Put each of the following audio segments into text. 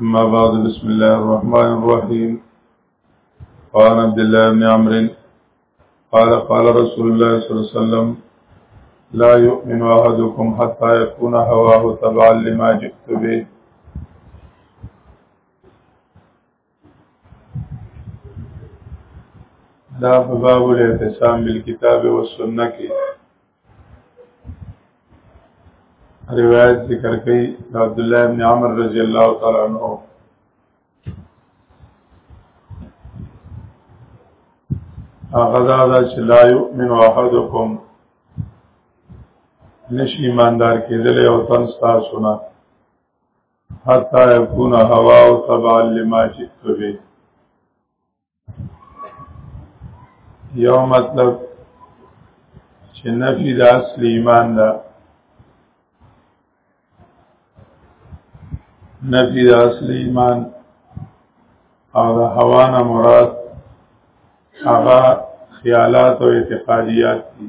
ما بعد بسم الله الرحمن الرحيم قال عبد الله بن عمر قال قال رسول الله صلى الله عليه وسلم لا يؤمن احدكم حتى يكون هواه تبعا لما جئت به دا په باب الاعتصام بالکتاب والسنه کې روایت ذکر کوي عبد الله ابن عمر رضی الله تعالی عنہ هغه دا چې لا یؤمن احدکم نشي ایماندار کېدل او تن ستاسو نه حتى يكون هواه تبعا لما جئت به یو مطلب چې نفي د اصل ایمان ده نفي د اصل ایمان او د هوا نه مراد هغه خیالات او اعتقادیات دي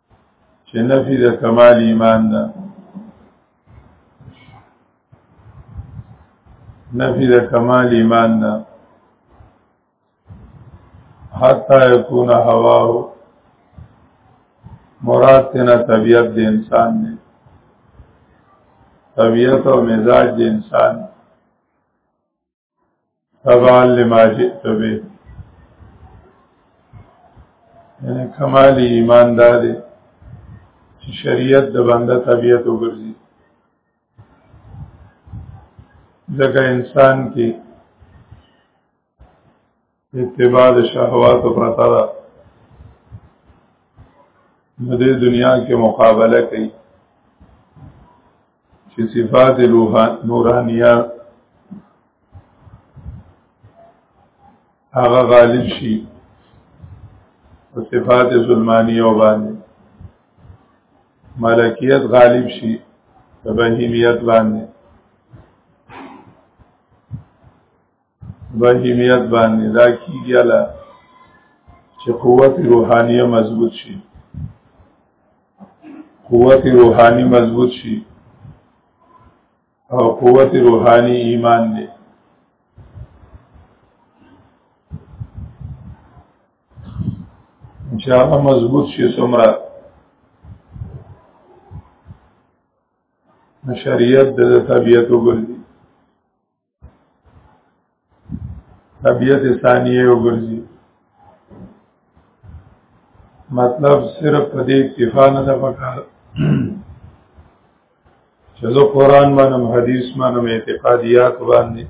چې نفي د کمال ایمان ده نفي د کمال ایمان ده حتا یکون هواه مراد تینا طبیعت د انسان دی طبیعت او مزاج د انسان دی تبعا لما جئت به یعنی کمال ایمان دا دی چې شریعت د بنده طبیعت وګرځي ځکه انسان کې اتباع د شهوات پرته ده د دې دنیا کې مقابله کوي چې صفات نورانیه هغه غالب شي او صفات ظلمانیه باندې ملکیت غالب شي په بهیمیت باندې بهیمیت باندې دا کیږي لا چې قوت روحانیه مضبوط شي قوت روحانی مضبوط شي او قوت روحانی ایمان دی چې هغه مضبوط شي څومره شریعت د طبیعت وګرځي طبیعت ثانیه وګرځي مطلب صرف په دې اکتفا نه ده پکار چې زه قران باندې حدیث باندې اعتقادیات باندې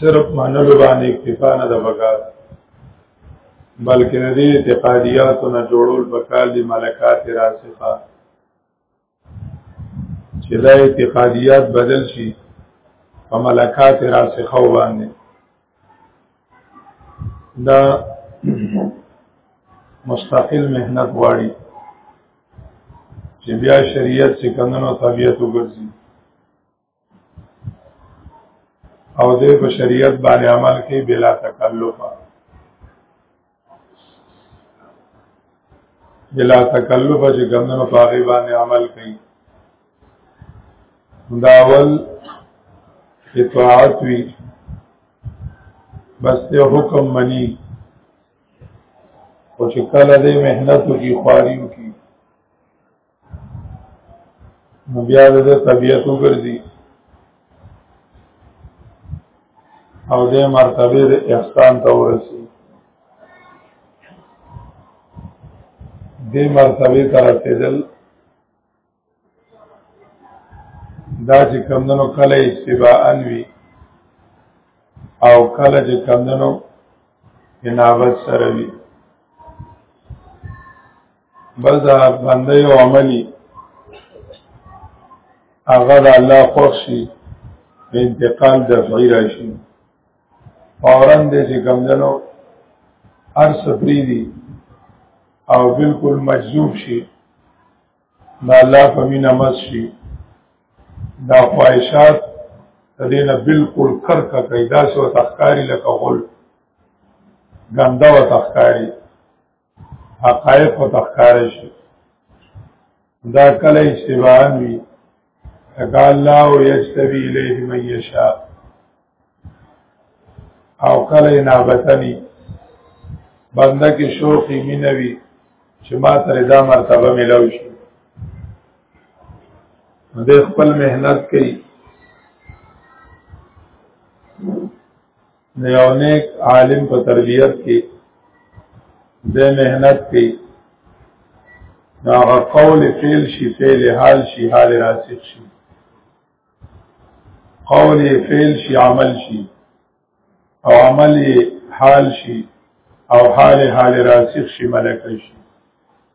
صرف منلو باندې اکتفا نه ده پکار بلکې د دې اعتقادیاتو نه جوړول پکار دي ملکات راسخه چې دا اعتقادیات بدل شي په ملکات راسخه باندې دا مستقل مهنت غواړي چې بیا شریعت څخه نن طبيعت وګرځي او د بشریت باندې عمل کې بلا تکلف بلا تکلف چې ګمنو پاغي باندې عمل کوي دا اول اطاعت وی بس ته حکم منی او چې کله دې مهنت کی خواري کی نو بیا د طبیعت وګرځي او د مرتبه د احسان ته ورسي د مرتبه ته رسیدل دا چې کمندنو کله اشتباه انوي او کله چې کمندنو انابت سره وي بس دا بنده یو عملی هغه د الله خوښ شي انتقال دفعي راشي فورا دې چې کمدنو هر سفری دي او بالکل مجذوب شي دا الله په مینه مس شي دا خواهشات د دې نه بالکل کرکه کوي دا څه تخکاری لکه غول ګنده و تخکاری حقایق او تخکار شي دا کله اشتباه وي اګه الله یجتبی الیه من یشاء او کله نابتنی بنده کې شوقي مینوي چې ما تر دا مرتبه ملو شي د خپل مهنت کوي د یو نیک عالم په تربیت کې د مهنت کې دا قول فعل شي فعل حال شي حال راسخ شي قول فعل شي عمل شي او عمل حال شي او حال حال راسخ شي ملک شي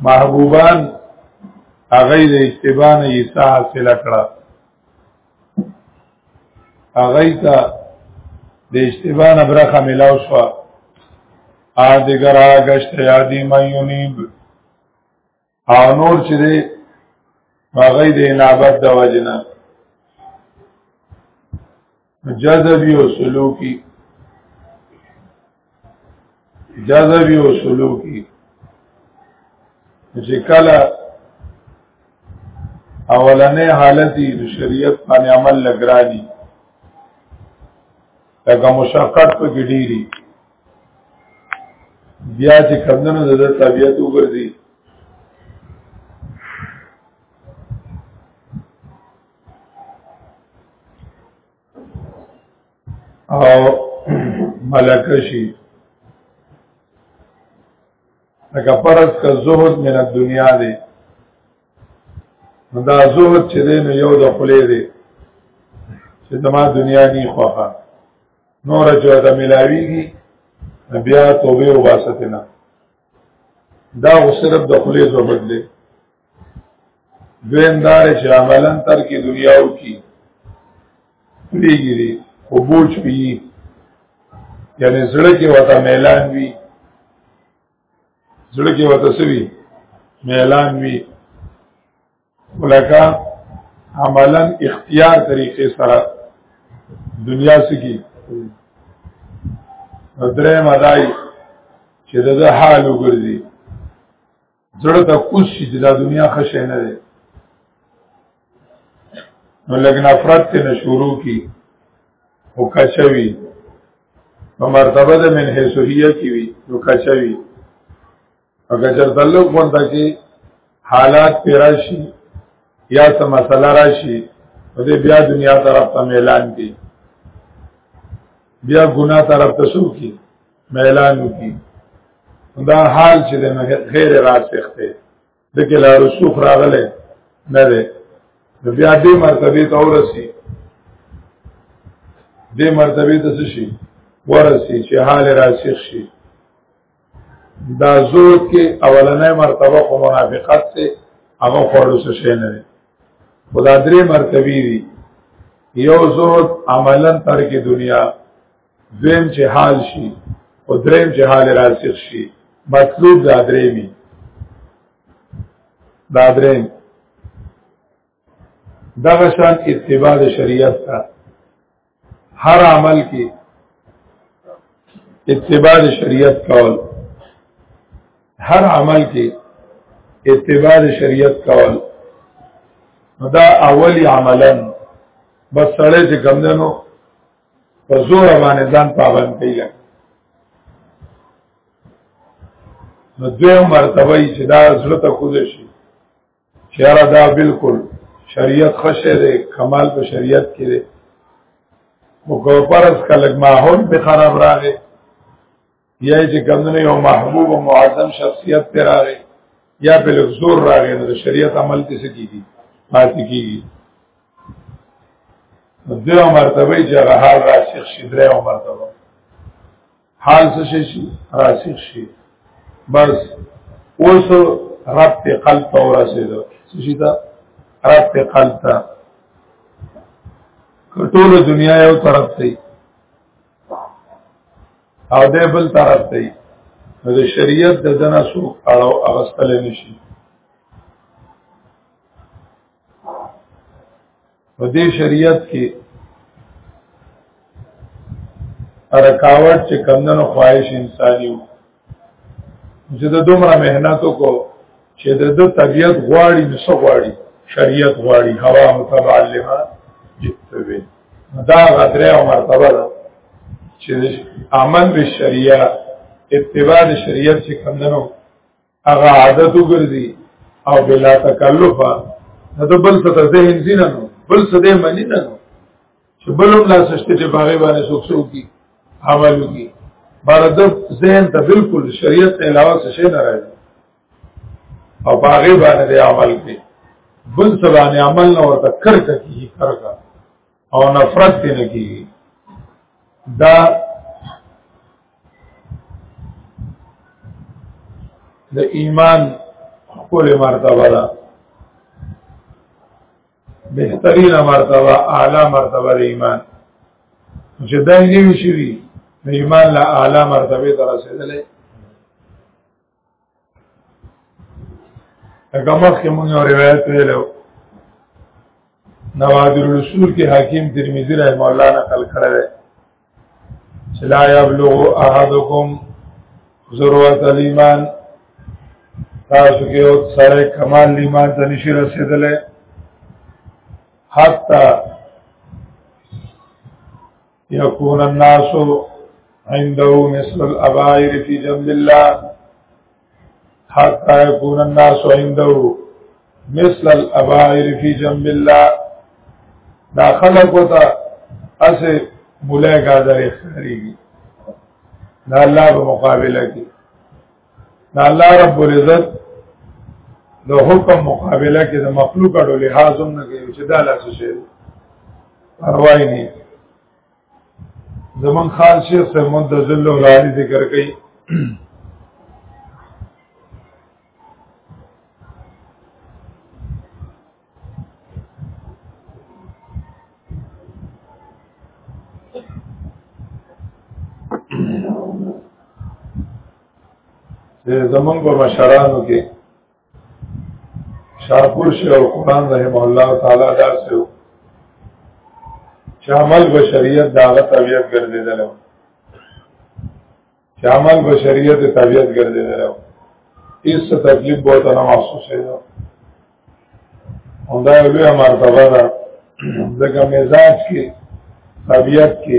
محبوبان هغه د اتباع نه یې حاصل کړه هغه ته د اتباع نه برخه ملاو شو ا دې ګرا گشت یادی مېونیب او نور چې دې هغه دې نابت د وجنه جذبی او سلوکی جذبی او سلوکی چې کله اولنې حالت د شریعت باندې عمل لګرانی لکه مشقت په کې ډیری بیا چې کمندونو د طبیعت وګرځي او ملکه شي لکه پرس که زهد من الدنیا دی نو دا زهد چې دی نو یو د خلی دی چې زما دنیا نی خوخه نور چې دا ملاویږي بیا توبه وباسته نه دا غو صرف د خلی زهد دی دویم دار چې عملا تر کې دنیاو کې پریګری او بوج پی یعنی زړه کې وته میلان وی زړه کې وته سوي میلان وی ولکه عملا اختیار طریقې سره دنیا سکی درې مدای چې د حال وګرځي زړه ته کوس شي چې دا دنیا ښه شی نه دی نو لږ نفرت ته نه شروع کی او کچوي په مرتبه د من حیثیه کې وي نو کچوي اگر چر تعلق ورته کې حالات پیراشي یا څه مسله راشي نو دې بیا دنیا طرف ته اعلان کی بیا ګناه طرف ته شو کی ميلان وکړي دا حال چې د غیر راسخ دی د کې لا رسوخ راغله نه ده د بیا دې مرتبه ته ورسی دې مرتبه ته شي ورسی چې حال راسخ شي دا زود کې اولنې مرتبه خو منافقت ته هغه خورو څه شي نه ده خدا درې مرتبه دي یو زود عملا ترک دنیا دویم چې حال شي او دریم چې حال راسخ شي مطلوب دا درې می دا درې دغه شان اتباع د شریعت ته هر عمل کې اتباع د شریعت کول هر عمل کې اتباع د شریعت کول دا اولی عملا بس سړی چې کم دنو په زور باندې ځان پابند کوي نو دوی مرتبه چې دا زړه ته خوځ شي چې را دا بالکل شریعت خشه ده کمال په شریعت کې ده مګو پرس کلک ماحول به خراب راغی یا چې کمونه یو محبوب او معظم شخصیت پر راغی یا په لزور راغی نو شریعت عمل کې سکیږي پاتې کیږي دغه مرتبه چې هغه حال راسخ شي درې او مرتبه حال څه شي راسخ شي بس اوس رب ته قلب ته ورسېدو څه شي دا رب ته قلب ته ټول دنیا یو طرف ته او د بل طرف دی نو د شریعت د دنا سو اړو اغستل نشي په دې شریعت کې رکاوټ چې کمندونو خواهش انساني وو چې د دومره مهنت وکړو چې د د طبیعت غواړي نو څه غواړي شریعت غواړي هوا متعلمه جتوي دا غدره او مرتبه ده چې عمل به شریعت اتباع د شریعت چې کمندنو هغه عادت وګرځي او بلا تکلفه د بل څه ته ذهن زیننو بل څه دې منی نه چې بلوم لا سشته چې باغې باندې څوک څوک کی عمل کی باردب ذهن ته بالکل شریعت نه علاوه څه شي نه راځي او باغې باندې عمل کوي بل سبانه عمل نه ورته کرکه کیږي کرکه او نفرت تی نه کیږي دا د ایمان خپل مرتبه ده بهترین مرتبه اعلی مرتبه د ایمان چې دا یې وی شي وی ایمان لا اعلی مرتبه ته رسیدلې هغه مخکې موږ یو روایت ویلو نوادر رسول کې حاکم ترمذی رحم الله نقل کړی لا يبلغ احدكم ضرورت الايمان تاسو کې او سره کمال ایمان ته نشي رسیدلې حتا يكون الناس عنده مثل الابائر في جنب الله حتى يكون الناس عنده مثل الابائر في جنب الله دا خلق وتا اسه مولای قادر اختیاریږي دا الله په مقابله کې دا الله رب العزت د حکم مقابله کې د مخلوق اړو لحاظ هم نه کوي چې دا لاس شي پروايي نه زمون خان شیخ سے منتظل العالی ذکر کئی زمون په مشرانو کې شاپور شیخ القرآن رحمه الله تعالی دا سو چې عمل بشریت داغه طبیعت ګرځیدل چې عمل بشریت طبیعت ګرځیدل اس تکلیف بہت انا محسوس ہے او دا یو لوی مرتبه ده ځکه مزاج کې طبیعت کې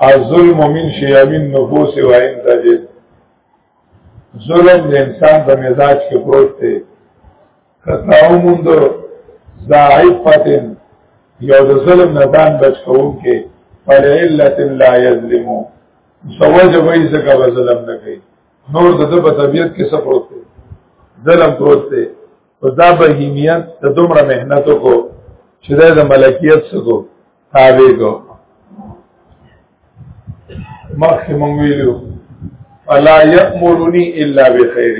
الظلم من شیامین نفوس و این تجد ظلم د انسان په مزاج کې پروت دی کتاو موند زاعفتن یو د ظلم نه ځان بچ کوم کې پر علت لا یظلمو سوج وای زکه به ظلم نه کوي نور د په طبیعت کې څه پروت دی ظلم پروت دی او دا بهیمیت د دومره مهنتو کو چې د ملکیت څخه تابع کو مخکې مونږ ویلو فلا یامرنی الا بخیر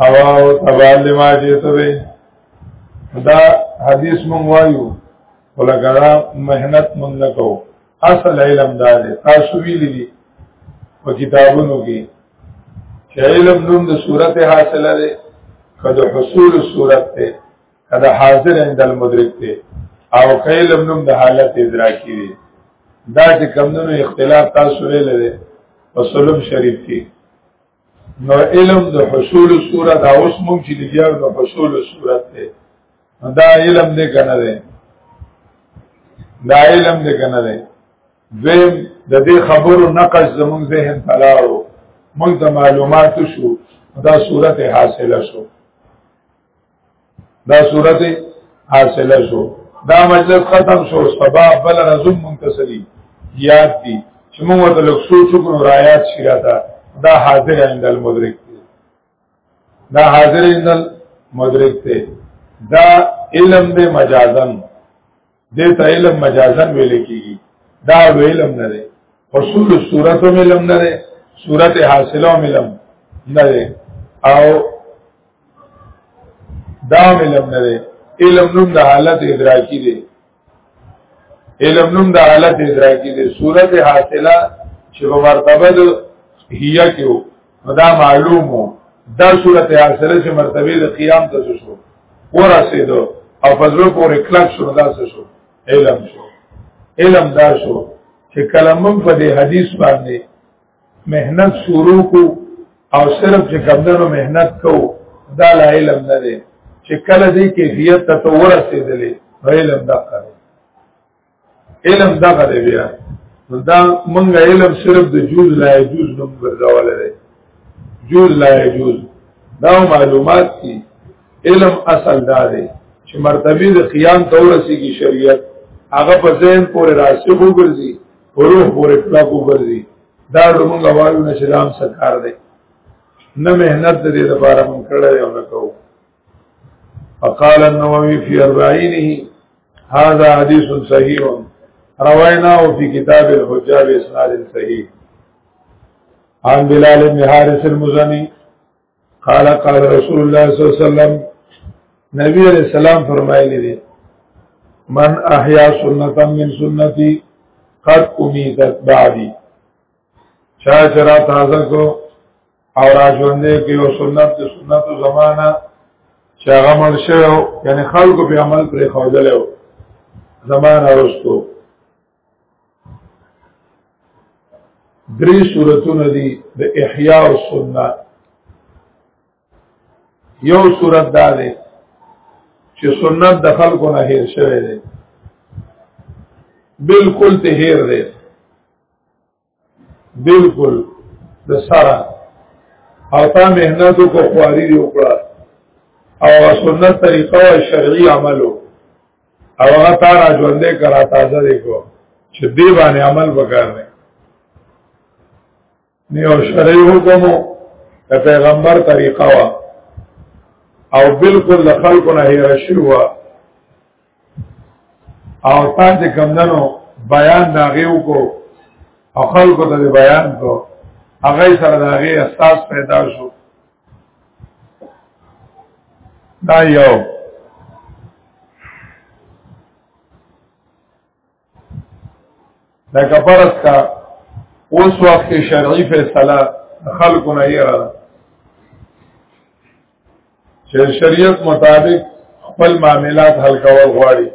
هوا او تبال ما چې ته دا حدیث مونږ وایو ولګرا مهنت مونږ نه کوو اصل علم دا دی تاسو ویلي دي په کتابونو کې چې علم نوم د صورت حاصله ده کله حصول صورت ده کله حاضر عند المدرک ده او علم نوم د حالت ادراکی ده دا چې کمونو اختلاف تاسو ویل ده په سلم شریف کې نو علم د حصول صورت دا اوس مونږ چې لګیاو نو حصول صورت دی دا علم دې کنه دی دا علم دې کنه دی دویم د دې خبرو نقش زمونږ ذهن تلاړو مونږ ته معلومات شو دا صورت حاصله شو دا صورت حاصله شو دا مجلس ختم شو سبا بل رزم منتصری یاد دی چې موږ ته لږ سوچ وکړو رايات شي راته دا حاضر عند المدرک دی دا حاضر عند المدرک دی دا علم دی مجازن دې ته علم مجازن ویل کیږي دا علم نه دی اصول صورت هم علم نه دی صورت حاصله هم علم نه دی او دا علم نه دی علم نوم د حالت ادراکی دی علم نوم د حالت ادراکی دی صورت حاصله چې په مرتبه د هيا کې دا معلومو دا صورت حاصله چې مرتبه د قیام ته شو ورسېدو او فضل پورې کلک شو دا شو علم شو علم دا شو چې کلمم په دې حدیث باندې مهنت شروع کو او صرف چې کمدنو مهنت کو دا لا علم نه دی چې کله دې کیفیت ته ورسېدلې علم دا کوي علم دا غره بیا دا مونږ علم صرف د جوز لا جوز نوم ګرځول دی جوز لا جوز دا معلومات دي علم اصل دا دی چې مرتبه د قیام تورسی کی شریعت هغه په ذهن پورې راسخ وګرځي روح پورې کلاک وګرځي دا موږ وایو نشلام سکار دی نه مهنت دې لپاره مونږ کړی او نه کوو فقال النووي في أربعينه هذا حديث صحيح رويناه في كتاب الحجاب إسناد صحيح عن بلال بن حارث المزني قال قال رسول الله صلى الله عليه وسلم نبی علیہ السلام فرمایلی دی من احیا سنتا من سنتی قد امیتت بعدی چا چرا تازه کو او را ژوندې کې او سنت د سنت زمانہ چې هغه مل شو یعنی خلکو په عمل پر خوځلو زمانہ ورستو درې صورتونه دي د احیاء او سنت یو صورت دا دی چې سنت د خلکو نه هیر شوی دی بالکل ته هیر دی بالکل د سره او تا مهنت کو خواري دی وکړه او سنت طریقه او شرعي عملو او هغه تا را ژوندې کرا تازه دی کو چې دی باندې عمل وکړ نه نه او شرعي حکم د پیغمبر طریقه وا او بالکل خلقنا هي رشوا او تان چې کمدنو بیان دا غیو کو او خلکو ته بیان کو هغه سره دا غي احساس پیدا شو دا یو دا کفارت کا اوس وخت کې شرعي فیصله خلکو نه یې را چې شریعت مطابق خپل معاملات حل کول غواړي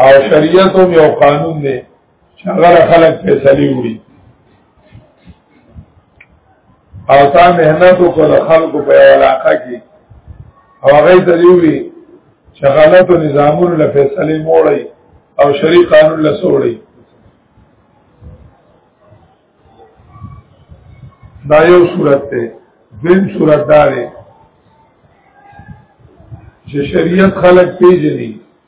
او شریعت هم یو قانون دی چې هغه خلک فیصله وړي او تا مهنت وکړ خلکو په علاقه کې او هغه ته دیوی چې غلطو نظامونو له فیصله موړی او شری قانون له سوړی دا یو صورت ته دین صورت دارې چې شریعت خلق پیژني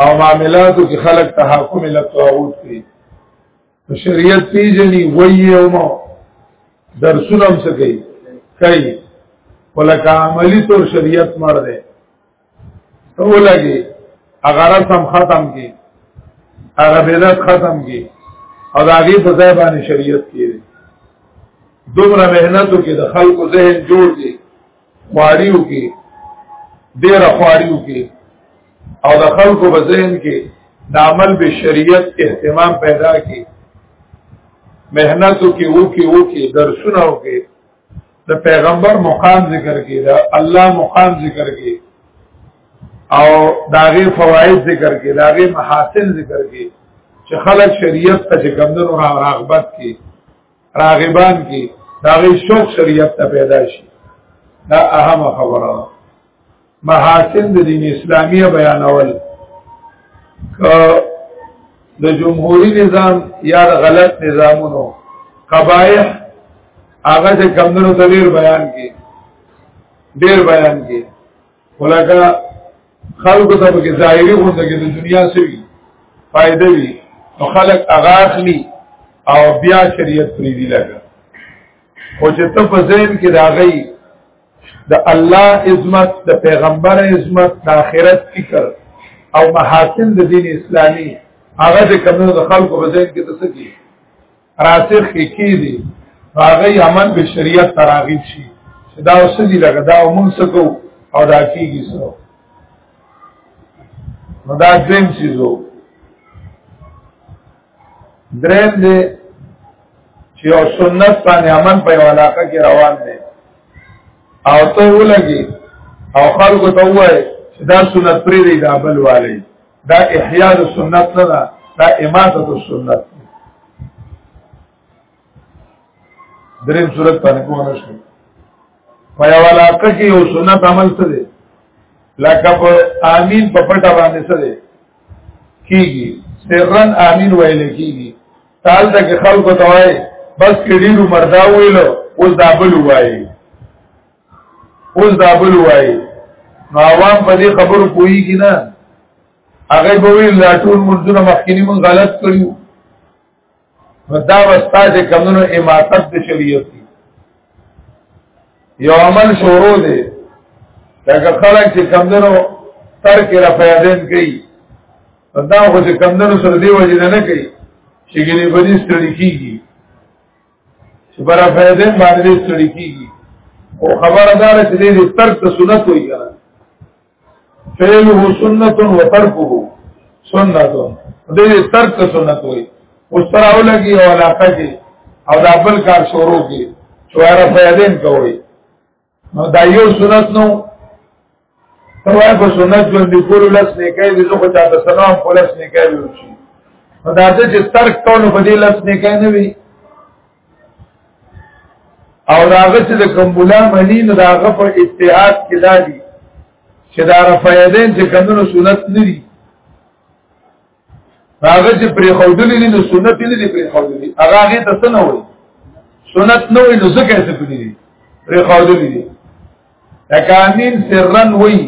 او معاملاتو کې خلق تحاکم له طاغوت کوي شریعت پیجنی وی او مو درسونه هم څه کوي کوي ولکه عملی طور شریعت مړ دی ته ولګي هغه رسم ختم کی هغه بدعت ختم کی او دا غي په ځای باندې شریعت کیږي دومره مهنتو کې د خلکو ذهن جوړ دي خواریو کې ډیر خواریو کې او د خلکو په ذهن کې د عمل به شریعت اهتمام پیدا کی مهنتو کې وو کې وو کې درسونه وو کې د پیغمبر مقام ذکر کې دا الله مقام ذکر کې او داغه فواید ذکر کې داغه محاسن ذکر کې چې خلک شریعت ته څنګه راغبت کې راغبان کې داغي شوق شریعت ته پیدا شي دا اهم خبره ده محاسن د دین اسلامي بیانول که د جمهوری نظام یا د غلط نظامونو قبایح هغه د کمندونو ته ډیر بیان کې ډیر بیان کې ولکه خلق ته په ظاهري غونډه کې د دنیا سوي فائدې وي نو خلق اغاخلی او بیا شریعت پری دی لګا خو چې ته په ذهن کې راغی د الله عزت د پیغمبر عزت د آخرت فکر او محاسن د دین اسلامي هغه د کمنو د خلکو په ذهن کې تسکی راسخ کې دي هغه عمل به شریعت تراغیب شي دا اوسدي لګه دا موږ سکو او دا کیږي سو نو دا دریم چیزو دریم دی چې او سنت باندې عمل په علاقه کې روان دی او ته ولګي او خلکو ته وایي چې دا سنت پرې دی دا بل والی دا احیاء السنت نه ده دا اماته السنت دریم صورت باندې کوو نشي په یو علاقه کې یو سنت عمل څه دی لکه په امین په پټه باندې څه دی کیږي سرن امین ویل کیږي تال تک خلکو ته وای بس کډیرو مردا ویلو اوس دا بل وایي اوس دا بل وای نو عوام په دې خبرو پوهیږي نه هغه به ویل لا ټول منځونه مخکینی مون غلط کړیو دا وستا چې کمونو اماتت د شریعت دی یو عمل شروع دی دا خلک چې کمونو تر کې را پیادین کوي دا خو چې کمونو سره دی وجه نه کوي چې ګنې بدی ستړي کیږي چې پر فائدې باندې سړی کیږي او خبردار چې دې تر ته سنت وي کنه فعله سنت و ترکه سنت دې تر ته سنت وي اوس تر اولګي او علاقه کې او دا بل کار شروع کې چې ورا فائدې کوي نو دا یو سنت نو توای په سنت باندې کول لس نه کوي د لوګو ته سلام په لس نه کوي وشي نو دا چې ترک کول په دې لس نه کوي نه وي او راغه چې د کمبولا منی نو راغه په اتحاد کې دادي چې دا رفایدین چې کمونو سنت نه دي هغه چې پرې خودلې دي نو سنت نه دي پرې خودلې هغه هغه ته څه نه وایي سنت نه وایي نو څه کوي څه کوي پرې خودلې دي تکامین سرن وایي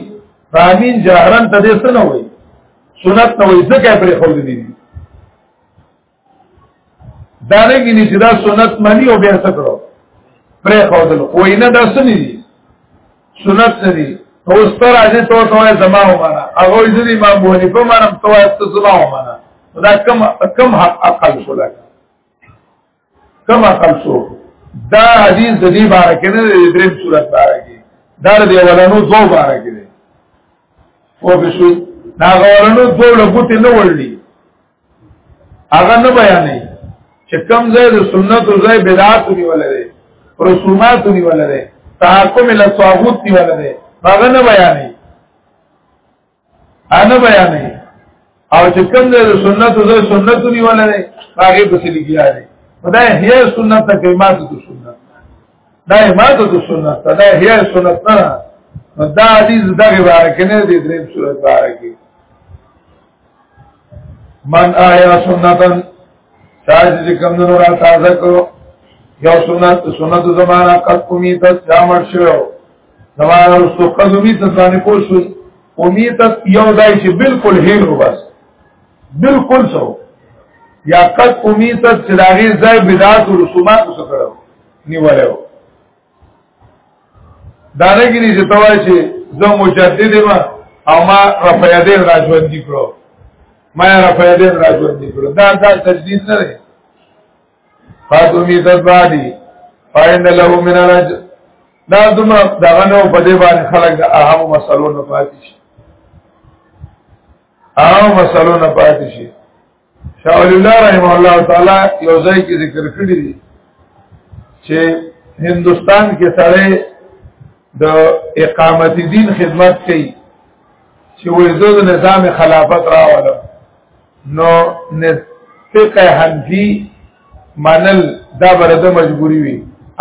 فامین جهرن ته دې څه نه وایي سنت نه وایي څه کوي پرې خودلې دي دا نه کینی چې دا سنت منی او بیا څه کړو پرې خودل وای نه دا سنې دي سنت ندی او ستر اجه تو تو زما و معنا هغه دې امام ابو حنیفه مرم تو ته زما و معنا دا کم کم حق عقل شو لکه کم عقل شو دا حدیث د دې باره کې نه د درې صورت باره کې دا د اولانو دو باره کې دی او به شو دا اولانو دو لګوت نه وړلی هغه نه بیانې چې کم ځای د سنت او ځای بدعت نیول دی رسومات نیول دی تحکم له طاغوت نیول دی هغه نه بیانې انا بیانې او چې کم ځای د سنت او ځای سنت نیول دی هغه په څیر کیږي دا هي سنت ته کلمات د سنت دا امامت د سنت دا هي سنت نه دا حدیث دغه بارکه نه دی دریم صورت بارکه من آیا سنتن تاج دې کم نو را تازه کو یو سنت سنت زمانہ قد امیت جامر شو زمانہ رسو قد امیت ځانې پوښو امیت یو دای چې بالکل هیرو بس بالکل سو یا قد امیت چې داغه ځای بدعت او رسومات وسکړو نیوالو دا نه کېږي چې توای چې زه مجدد یم او ما رفیدین راځوند کړو ما رفیدین راځوند کړو دا دا تجدید نه دی فاتو می تدبادی فاین له من الرج دا دومره دغه نو په دې باندې خلک د اهم مسلو نه پاتې شي اهم مسلو نه پاتې شي شاہ ولی اللہ رحمه الله تعالی یو ځای کې ذکر کړی دی چې هندستان کې سره د اقامت دین خدمت کوي چې وېدو د نظام خلافت راوړل نو فقه حنفي منل دا برده مجبوری وي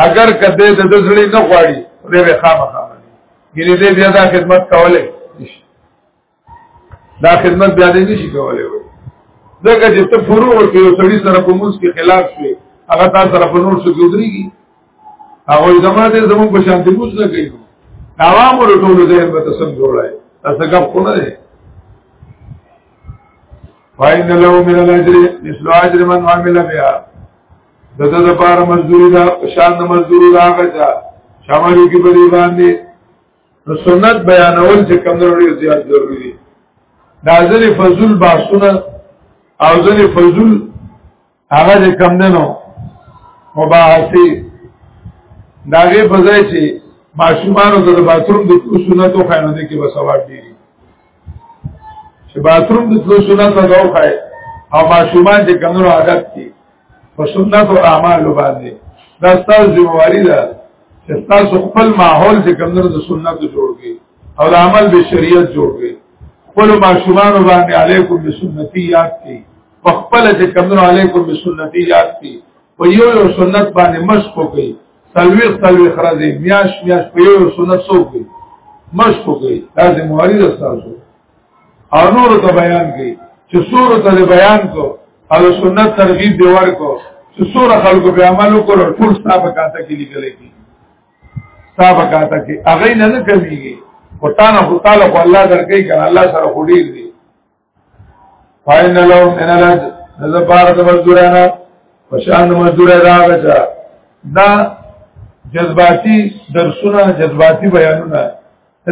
اگر کده د دزړې نه غواړي دې به خامخا باندې ګینه دې بیا دا خدمت کوله دا خدمت بیا دې نشي کولای وي ځکه چې ته فروع کې یو سړي سره په موږ کې خلاف شوي هغه تا سره په نور څه کې ودرېږي هغه زماده زموږ په شان دې موږ نه کوي عوام ور ټول ذهن به تسم جوړای تاسو ګپ کو نه دی فاین له من الاجر مثل اجر من عمل بها دغه لپاره مزدوری دا شان مزدوری دا غچا شامل کی په دی باندې نو سنت بیانول چې کوم ډول زیات ضروری دي دا ځلې فضل باسونه او ځلې فضل هغه چې کوم دنو مباحثه دا غي په ځای چې ماشومانو ته د باتروم د سنتو خاینو دي کې بسواد دي چې باتروم د سنتو نه دا وخای او ماشومان چې کوم عادت دي په سنت او اعمال باندې دا ستاسو ذمہواری ده چې تاسو خپل ماحول چې کمنر د سنت جوړ کړئ او د عمل به شریعت جوړ کړئ خپل ماشومان باندې علیکم بسنتی یاد کړئ خپل چې کمنر علیکم بسنتی یاد کړئ په یو یو سنت باندې مشق وکړئ سلوی سلوی خرازی میاش میاش په یو سنت سو کړئ مشق وکړئ دا ذمہ واری ده تاسو او نور ته بیان کړي چې سور ته بیان کو او سنت ترغیب دی ورکو چې سور خلکو په عمل وکړ ټول صاحب کاته کې لیکل کی صاحب کاته کې هغه نه نه کوي او تا نه خو تعالی خو الله درکې کړه الله سره خډیر دی فاین لو ان لج نظر بار د مزدورانه پشان مزدور راغچا دا جذباتی درسونه جذباتی بیانونه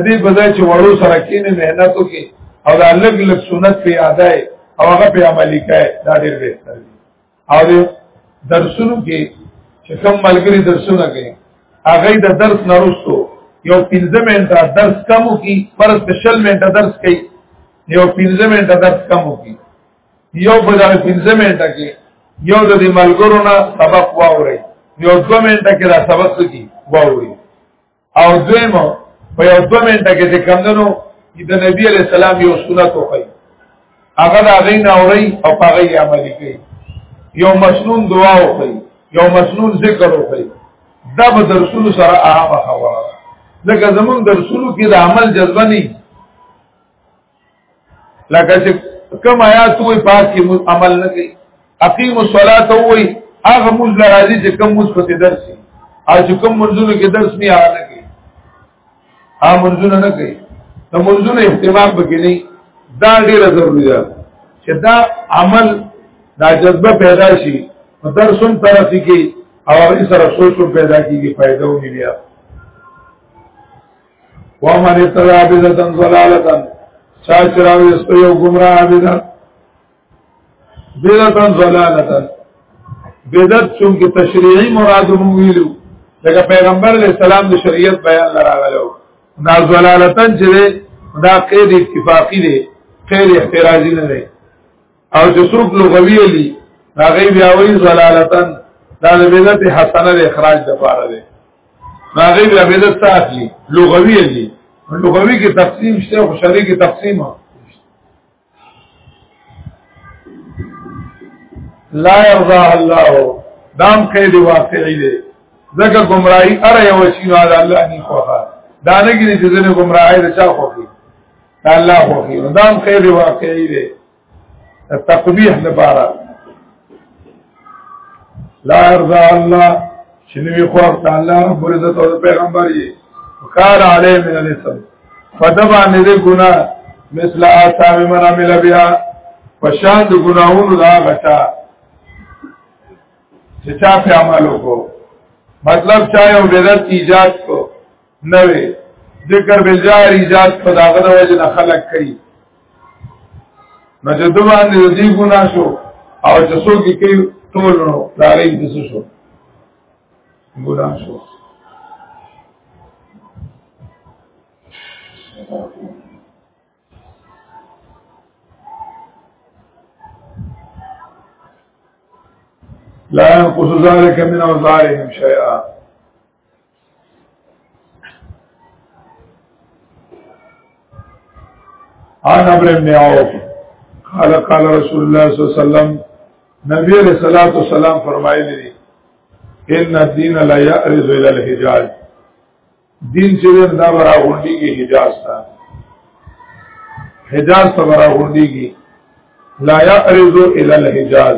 دې په ځای چې وړو سره کینې مهنت وکي او دا لګ لګ سنت په یادای او هغه په عملی کوي دا ډیر بهتر دی او درسونو کې چې کوم ملګری درسونه کوي هغه د درس نرسو یو 15 منټه درس کم کی پر سپیشل منټه درس کوي یو 15 منټه درس کم کی یو په دغه 15 منټه کې یو د ملګرو نه سبق واوري یو 2 منټه کې دا سبق کی واوري او دویم په یو دوه منټه کې چې کمندنو د نبی علی السلام یو سنت وکړي هغه دا غین اوري او هغه عملي کوي یو مسنون دعا وکړي یو مسنون ذکر وکړي دا به درسونو سره هغه خبره ځکه زمون درسونو کې د عمل جذبه نه لکه چې کوم آیات وي پاک کې عمل نه کوي اقیم الصلاه وي هغه موږ لراځي چې کوم موږ په درس او چې کوم منځونو کې درس نه آره نه کوي ها منځونه نه کوي نو منځونه اهتمام بګی نه دا ډیره ضروری ده چې دا عمل دا جذبه پیدا شي نو درسون ترسي کې او هغه سره سوچ پیدا کیږي فائدہ ونی بیا ومن اتبع بدعا ضلاله چا چراوي استو یو گمراه بدعت بدعا ضلاله بدعت چونکه تشریعي مراد مو ویلو لکه پیغمبر علیہ السلام د شریعت بیان لراغلو دا ضلالتن چې دا قید اتفاقی دی قید احترازی نه دی او چې څوک لغوی لی دا غي بیا وی ضلالتن دا د بدعت حسنه د اخراج د پاره دی هغه بیا به د تاخلي لغوي دي لغوي کې تقسیم شته او شرعي کې تقسیم لا يرضى الله دام کې دی واقعي دی ځکه گمراهي اره یو شي نه الله نه خوخه دا نه کې چې ځنه گمراهي د چا خوخي الله خوخي دام کې دی واقعي دی تقبیح لپاره لا ارضا الله شنوی خو تعالی رب عزت او پیغمبر یې وکال علی من الاسم فدبا نه دې ګنا مثل آثام من عمل بها پشان د ګناہوں دا غټا چې چا په عمل وکړو مطلب چا یو بدعت ایجاد کو نوې ذکر به جاری ذات په داغه د وجه نه خلق کړي نو چې دوه باندې دې ګنا شو او چې څوک یې کوي ټول نو دا غي د څه شو ګنا شو لا ينقص ذلك من اوزارهم شيئا عن عمرو بن عوف قال قال رسول الله صلی الله علیه وسلم نبی علیہ الصلوۃ والسلام فرمایلی دي ان الدين لا يعرض الى الحجاز دین چې دا برا غونډي کې حجاز تا حجاز ته برا غونډي کې لا يعرض الى الحجاز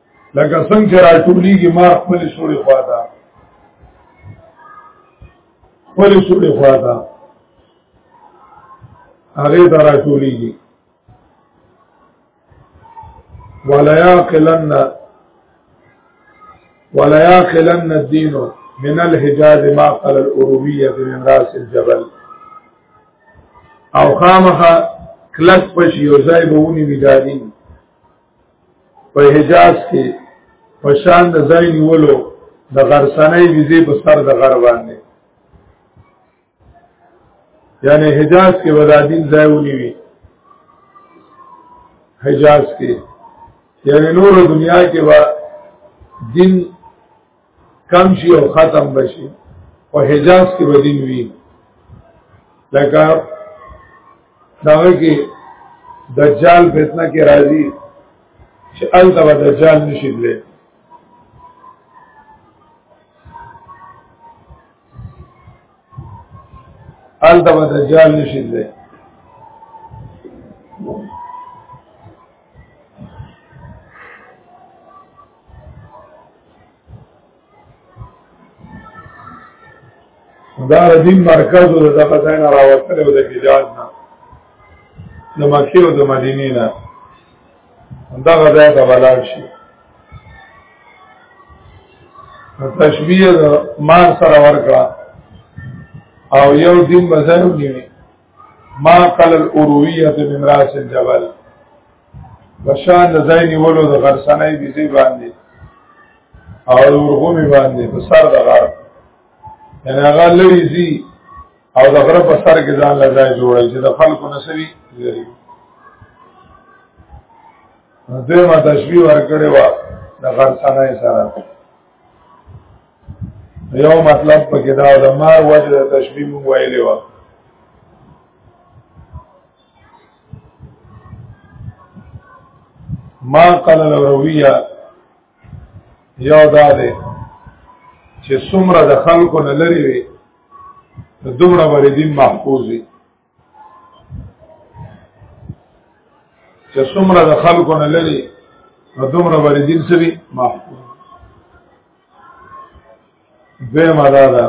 لکه څنګه چې راټولېږي ما خپل سوري خواته خپل سوري خواته هغه ته راټولېږي ولا يعقلن ولا يعقلن الدين من الحجاز ما قال الأروبية من راس الجبل او خامخه کلک پشي او ځای به ونی وی دادین په حجاز کې په شان د ځای نیولو د غرسنۍ ویزې په سر د غر باندې یعنی حجاز کې ولادین ځای ونیوي حجاز کې یعنی نور دنیا کې با دین کم شي او ختم بشي او حجاز کې بدین وی لکه داغه کې دجال فتنه کې راځي چې الته به دجال نشي دلې الته به دجال نشي دلې دا دین مرکز د دغه ځای نه راوستل او د حجاز نه د مکې او د مدینې نه دغه ځای ته ولاړ شي تشبیه د مار سره ورکړه او یو دین بزرګ نیوي ما قال الارویه من راس الجبل بشان د ځای نیولو د غرسنۍ بيزي باندې او د ورغومي باندې په سر د غر یعنی هغه لوی زی او د غره په سر کې ځان له ځای جوړي چې د خلکو نسوي لري دوی ما تشبیه ورکړې و د غرسنۍ سره یو مطلب پکې دا د مار وجه د تشبیه مو ویلې و ما قال الرویه یو دا ده چې څومره د خلکو نه لري وي دومره باندې دین محفوظ وي چې څومره د خلکو نه لري دومره باندې دین سوي محفوظ دوی مدا ده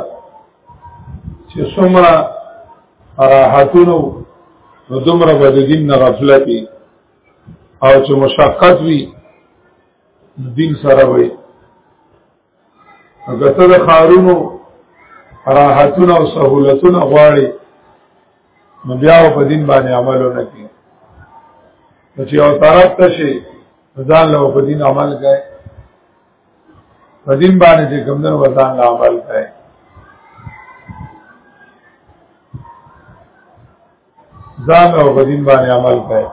چې څومره راحتونو نو دومره به د دین نه غفلت او چې مشقت وي دین سره وي هغه ته د خارونو راحتونه او سہولتونه غواړي نو بیا په دین باندې عمل نه کوي چې یو طرف ته شي ځان له په دین عمل کوي په دین باندې چې کوم در وزن لا عمل کوي ځان او په دین باندې عمل کوي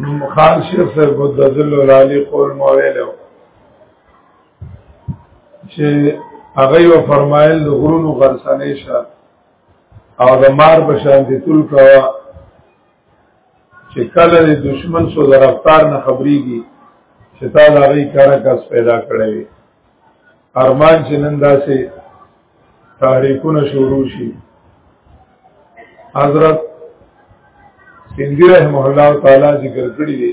نو خان شیخ سر بود ذل العالی قول مو ویلو چې هغه و فرمایل د غرونو غرسنې شه او د مار په شان دي تل کوا چې کله د دشمن سو د رفتار نه خبريږي چې تا دا غي کار کس پیدا کړی ارمان چې نن داسې تحریکونه شروع شي حضرت سندی رحمه الله تعالی ذکر کړی دی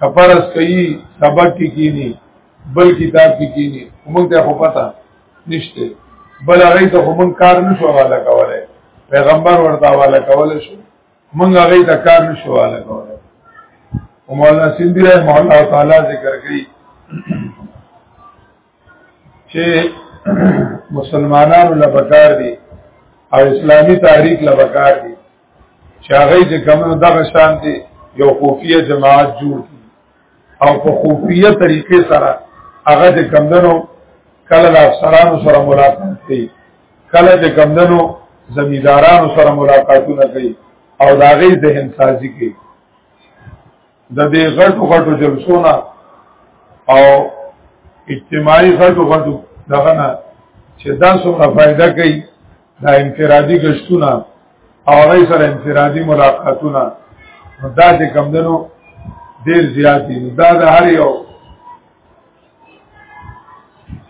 کفرس کوي سبق کې کینی بل کتاب کې کینی موږ ته خو پتا نشته بل هغه ته هم کار نشو والا کوله پیغمبر ورته والا کوله شو موږ هغه ته کار نشو والا کوله مولانا سیندی رحمه الله تعالی ذکر کوي چې مسلمانانو لپاره دي او اسلامی تحریک لپاره دي چې هغه چې کومه دغه شان دي یو خوفیه جماعت جوړ کی او په خوفیه طریقې سره هغه چې کمندنو کله د افسرانو سره ملاقات کوي کله چې کمندنو زمیدارانو سره ملاقاتونه کوي او دا غي ذهن سازي کوي د دې غټو غټو جلسونه او اجتماعي غټو غټو دغه نه چې دا څومره فائدہ کوي دا انفرادي گشتونه او غي سره انفرادي ملاقاتونه دا چې کم دنو ډیر زیات دي دا د هر یو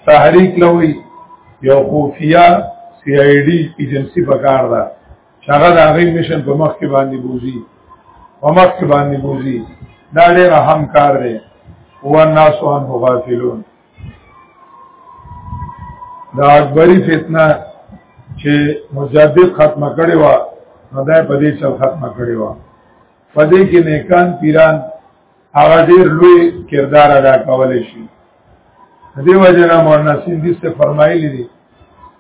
تحریک لوي یو خفیه سی آی ډی ایجنسی پکار ده هغه د هغه مشن په مخ کې باندې بوزي په مخ کې باندې بوزي دا ډېر اهم کار دی او الناس عن غافلون دا اکبری فتنه چې مجدد ختمه کړي وا نو دا په دې چل ختمه کړي وا په دې کې نیکان پیران هغه ډیر لوی کردار ادا کولای شي دې وجنه مولانا سیندی څه فرمایلی دي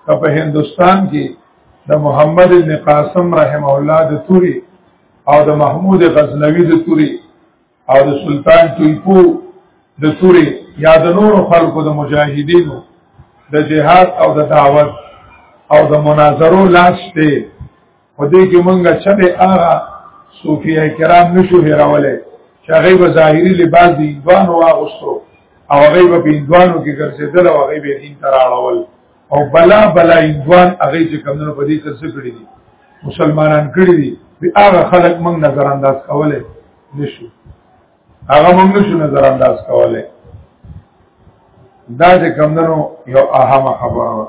که په هندستان کې د محمد ابن قاسم رحم الله د توري او د محمود غزنوی د توري او د سلطان ټیپو د توري یا د نور خلکو د مجاهدینو د جهاد او د دعوت او د مناظرو لاس ته په دې کې مونږه چې د هغه صوفیا کرام نشو هیرولای چې هغه به ظاهري لباس دی دوان واغستو او هغه به بندوانو کې ګرځیدل او هغه به دین تر اړول او بلا بلا اندوان هغه چې کمونو په دې سر څه کړی دي مسلمانان کړی دي به هغه خلک مونږ نظر انداز کولای نشو هغه مونږ نشو نظر انداز کولای دا چې کمونو یو اهمه خبره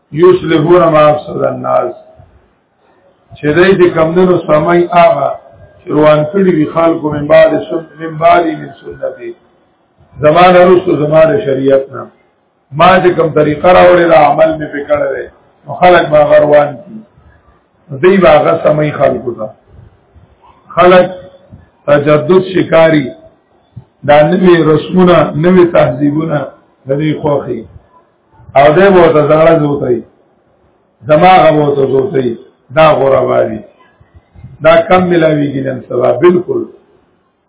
یصلحون ما افسد الناس چې دې د کمندونو سمای هغه روان کړي وی خلکو من بعد سن من بعد من سنتي زمانه رسو زمانه شریعت نه ما چې کوم طریقه راوړې دا عمل می پکړې نو خلک ما غروان کی دی باغه سمای خلکو ته خلک تجدد شکاری دا نوی رسمونه نوی تهذیبونه د دې خوخي او دې مو ته زړه زوتای دماغ مو ته زوتای دا غره باندې دا کم ملاویږي نن سبا بالکل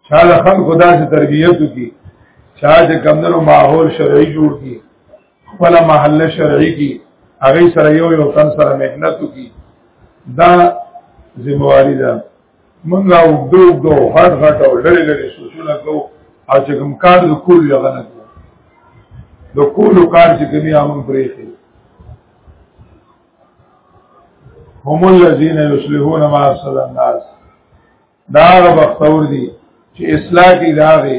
چا د خلکو داسې تربیت کی چا چې کمندونو ماحول شرعي جوړ کی خپل محله شرعي کی هغه سره یو یو تن سره مهنت کی دا ذمہ واری ده منګه او دو دو هټ هټ او لری لری سوچونه کو او چې کوم کار د کول یو غنه کو د کول کار چې کومي امن پرې شي هم الذين يصلحون ما افسد الناس دا بختور دي چې اصلاح کی داغه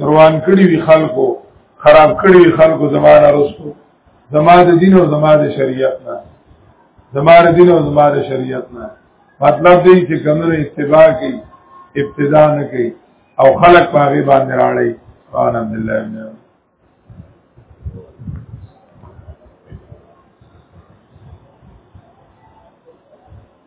روان کړي وی خلکو خراب کړي وی خلکو زمانہ رسو زمانه دین او زمانه شریعت نه زمانه دین او زمانه شریعت نه مطلب دی چې کمنو اتباع کوي ابتدا نه کوي او خلق پاغي باندې راړي سبحان الله